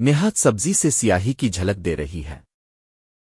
نہایت سبزی سے سیاہی کی جھلک دے رہی ہے۔